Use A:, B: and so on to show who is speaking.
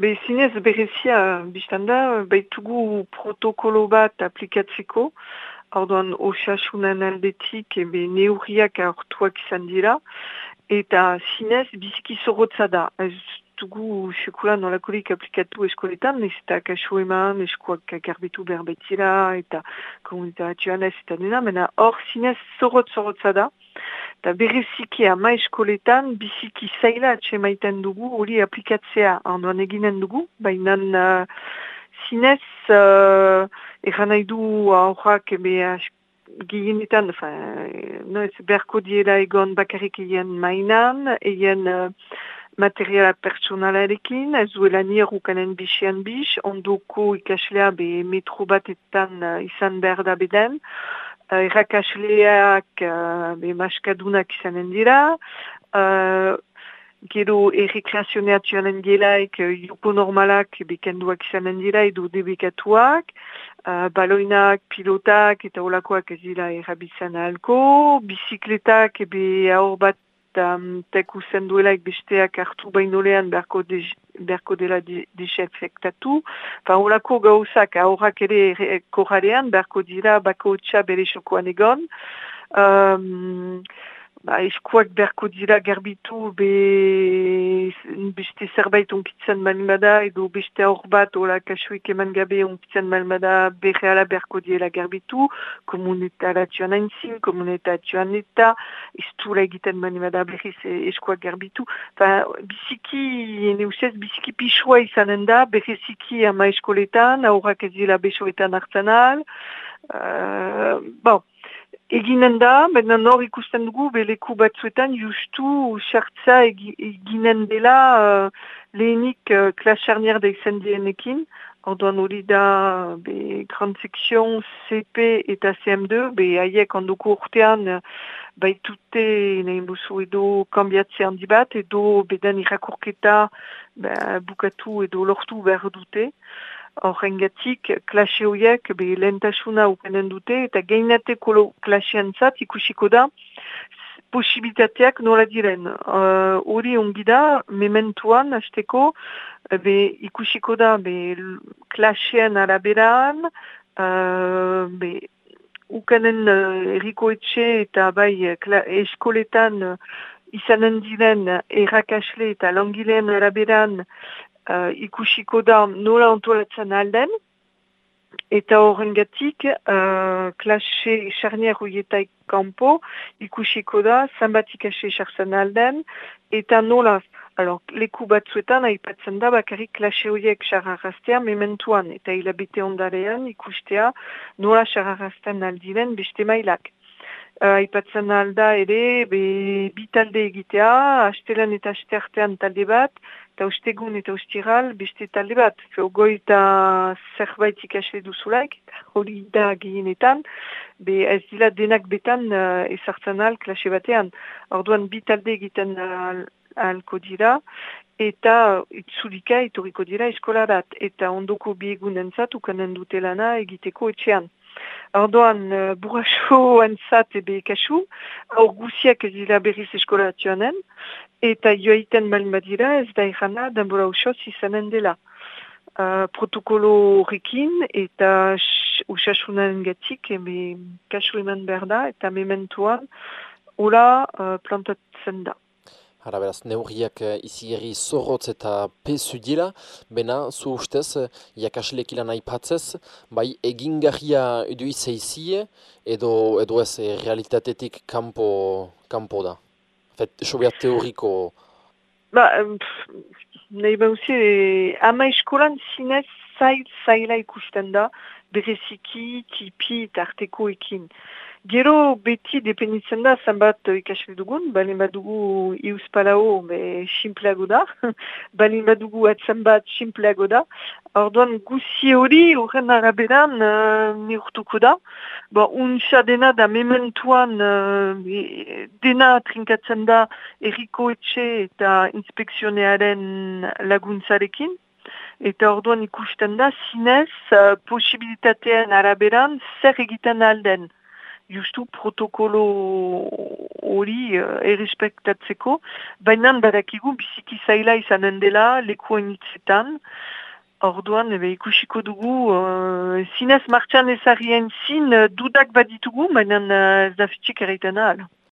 A: Be zinez berezia biztan da, baitugu protokolo bat aplikatzeko, orduan osasunan aldetik ebe neurriak hartuak izan dira, eta zinez biziki zorrotza da. Ez dugu sekula nolakorik aplikatu eskoletan, ez eta kasu eman, eskoak garbitu behar betira, eta komunitatioan ez eta dena, mena hor zinez zorrot zorrotza da. Eta bereziki ama eskoletan biziki zaila atxe maiten dugu, hori aplikatzea handoan eginen dugu, baina uh, zinez uh, egan nahi du aurrak ebe gehienetan, no, ez berko diela egon bakarrik egin mainan, egin uh, materiala pertsonalarekin, ez duela nire ukanen bixian bix, ondoko ikaslea be metro batetan uh, izan behar da beden, uh, errakasleak uh, be maskadunak izanen dira, uh, gero errekreazioneatioanen gelaik uh, jopo normalak bekenduak izanen dira edo debekatuak, uh, baloinak, pilotak eta olakoak ez dira errabitzen ahalko, bizikletak ebe aur bat eta um, teku zenduelaik besteak hartu bainolean berko, de, berko dela desinfektatu. Fa holako gauzak aurrak ere korrarean berko dira bako txa bere xokoan egon. Um, ba, eskuak berko dira garbitu be, beste zerbait onkitzen malmada edo beste aur bat ola kasuik eman gabe onkitzen malmada berre ala berko diela garbitu. Komuneta latioan aintzin, komuneta latioan eta istura egiten malmada berriz eskuak garbitu. Fa, biziki, ene usez, biziki pixua izanen da berreziki ama eskoletan aurrak ez dira besoetan hartzen al uh, bon Eginen da, baina nor ikusten dugu, beleku batzuetan justu xartza eginen dela uh, lehenik uh, klasarnier da izan dienekin. Orduan hori da, be, Grand Section CP eta CM2, be, haiek ondoko urtean uh, baitute nahi buzu edo kambiatze handi bat, edo bedan irakurketa bukatu edo lortu behar dute horrengatik klase horiek be lentasuna ukenen dute eta gainateko klasean zat ikusiko da posibilitateak nola diren. Uh, hori uh, ongi da, mementuan, azteko, be ikusiko da be klasean araberan, uh, be ukanen uh, eriko etxe eta bai eskoletan uh, izanen diren errakasle eta langileen araberan uh, ikusiko da nola antolatzen alden, eta horrengatik uh, klase charnier hoietaik kampo ikusiko da zanbat ikase sartzen alden, eta nola Alors, leku batzuetan aipatzen da bakarrik klase horiek xararraztea mementuan eta hilabete ondarean ikustea nola xararrazten aldiren beste mailak. Aipatzen alda ere be, bi talde egitea, astelan eta asteartean talde bat, eta ustegun eta ustiral beste talde bat. Goi eta zerbait ikasle duzulaik, hori da gehienetan, be ez dila denak betan uh, ezartzen al klase batean. Orduan bi talde egiten al, alko dira, eta itzulika etoriko dira eskolarat, eta ondoko bi egunen zatu kanen dute lana egiteko etxean. Ordoan, uh, burraso antzat ebe kasu, aur guziak ez dira berriz eskolatioanen, eta joaiten malin badira ez da ikana denbora usoz izanen dela. Uh, protokolo horrekin eta usasunan gatik ebe kasu eman behar da eta mementuan ula uh, plantatzen da.
B: Hara beraz, neurriak uh, izi zorrotz eta pesu dira, bena, zu ustez, uh, jakaslek ilan aipatzez, bai egingarria edu izaizie, edo, edo ez e, realitatetik kampo, kampo da. Fet, sobia teoriko...
A: Ba, nahi bauzi, ama eskolan zinez zail, zaila ikusten da, bereziki, tipi, tarteko ekin. Gero beti dependitzen da zanbat ikasle dugun, balin badugu iuz palao, me simpleago da, balin badugu atzen bat simpleago da. Orduan guzi hori horren araberan uh, neurtuko da. Ba, untsa dena da mementuan uh, dena trinkatzen da eriko etxe eta inspekzionearen laguntzarekin. Eta orduan ikusten da zinez uh, posibilitatean araberan zer egiten alden justu protokolo hori uh, errespektatzeko, baina badakigu biziki zaila izanen dela lekuen hitzetan, Orduan, ebe, ikusiko dugu, uh, zinez martxan ezarien zin uh, dudak baditugu, baina uh, ez da fitxik erreiten ahal.